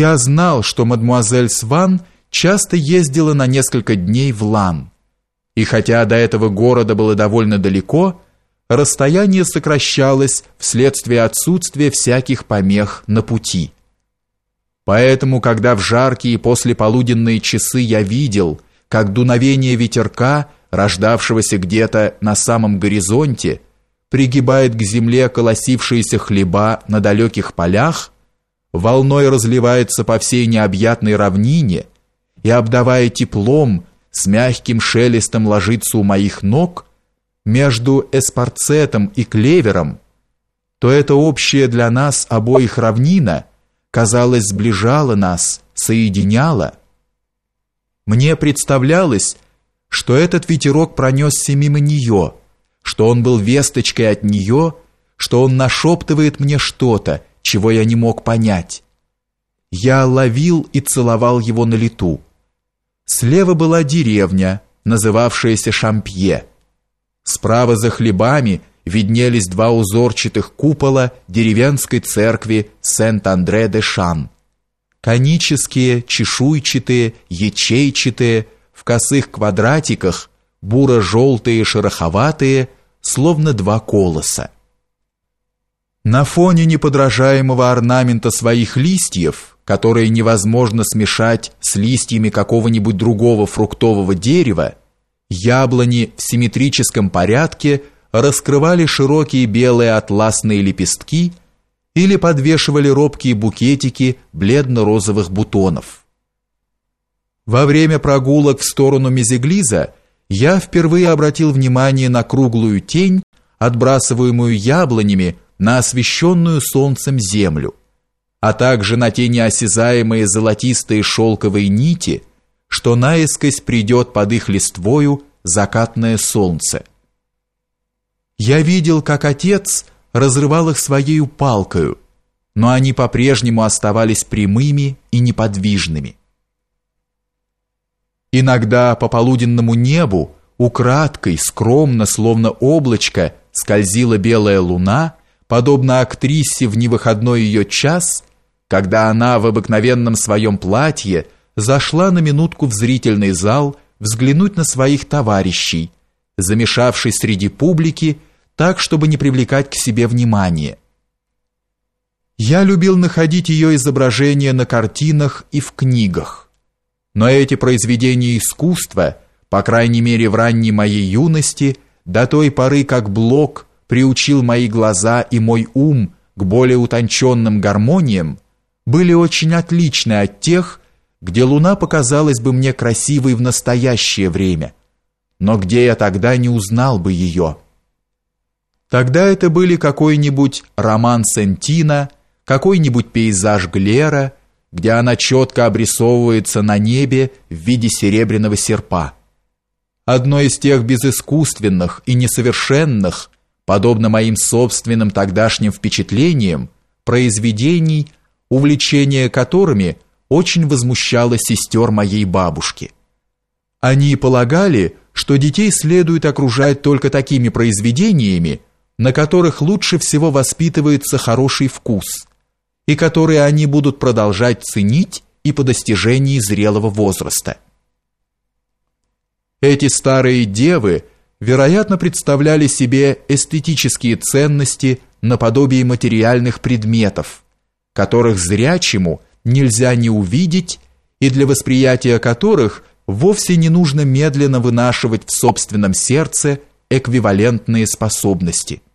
Я знал, что мадмуазель Сван часто ездила на несколько дней в Лан. И хотя до этого города было довольно далеко, расстояние сокращалось вследствие отсутствия всяких помех на пути. Поэтому, когда в жаркие послеполуденные часы я видел, как дуновение ветерка, рождавшегося где-то на самом горизонте, пригибает к земле колосившиеся хлеба на далеких полях, волной разливается по всей необъятной равнине и, обдавая теплом, с мягким шелестом ложится у моих ног, между эспарцетом и клевером, то это общее для нас обоих равнина, казалось, сближало нас, соединяло. Мне представлялось, что этот ветерок пронесся мимо нее, что он был весточкой от нее, что он нашептывает мне что-то, чего я не мог понять. Я ловил и целовал его на лету. Слева была деревня, называвшаяся Шампье. Справа за хлебами виднелись два узорчатых купола деревенской церкви Сент-Андре-де-Шан. Конические, чешуйчатые, ячейчатые, в косых квадратиках, буро-желтые, шероховатые, словно два колоса. На фоне неподражаемого орнамента своих листьев, которые невозможно смешать с листьями какого-нибудь другого фруктового дерева, яблони в симметрическом порядке раскрывали широкие белые атласные лепестки или подвешивали робкие букетики бледно-розовых бутонов. Во время прогулок в сторону Мезеглиза я впервые обратил внимание на круглую тень, отбрасываемую яблонями на освещенную солнцем землю, а также на те неосязаемые золотистые шелковые нити, что наискось придет под их листвою закатное солнце. Я видел, как отец разрывал их своей палкою, но они по-прежнему оставались прямыми и неподвижными. Иногда по полуденному небу украдкой, скромно, словно облачко, скользила белая луна, подобно актрисе в невыходной ее час, когда она в обыкновенном своем платье зашла на минутку в зрительный зал взглянуть на своих товарищей, замешавшись среди публики, так, чтобы не привлекать к себе внимания. Я любил находить ее изображения на картинах и в книгах. Но эти произведения искусства, по крайней мере в ранней моей юности, до той поры, как Блок приучил мои глаза и мой ум к более утонченным гармониям, были очень отличны от тех, где луна показалась бы мне красивой в настоящее время, но где я тогда не узнал бы ее. Тогда это были какой-нибудь роман Сентина, какой-нибудь пейзаж Глера, где она четко обрисовывается на небе в виде серебряного серпа. Одно из тех безыскусственных и несовершенных, подобно моим собственным тогдашним впечатлениям, произведений, увлечение которыми очень возмущало сестер моей бабушки. Они полагали, что детей следует окружать только такими произведениями, на которых лучше всего воспитывается хороший вкус, и которые они будут продолжать ценить и по достижении зрелого возраста. Эти старые девы – вероятно, представляли себе эстетические ценности наподобие материальных предметов, которых зрячему нельзя не увидеть и для восприятия которых вовсе не нужно медленно вынашивать в собственном сердце эквивалентные способности –